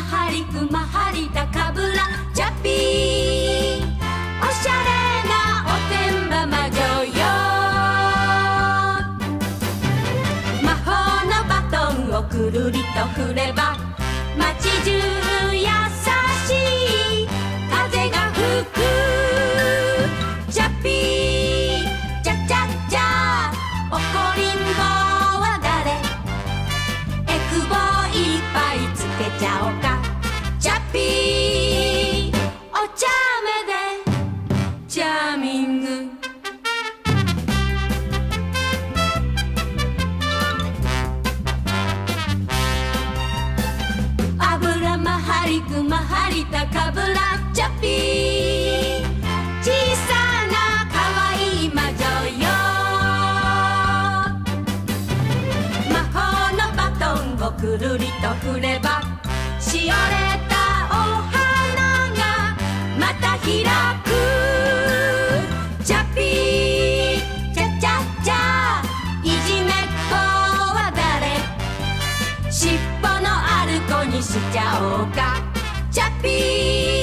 ハリクマハリタカブラ。チャピー。おしゃれなおてんばま魔女よ。魔法のバトンをくるりと振れば街中たいチャピー。さなかわいいまじょよ。まほうのバトンをくるりと振ればしおれたお花がまたひらく。チャピーチャチャチャいじめっ子は誰？しっぽのある子にしちゃおうか。Chappie